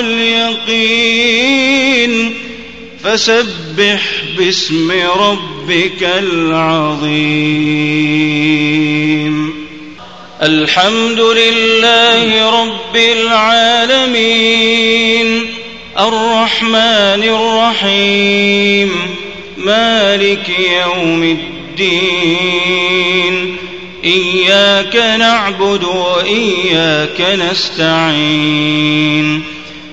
اليقين. فسبح باسم ربك العظيم. الحمد لله رب العالمين. الرحمن الرحيم. مالك يوم الدين. إياك نعبد وإياك نستعين.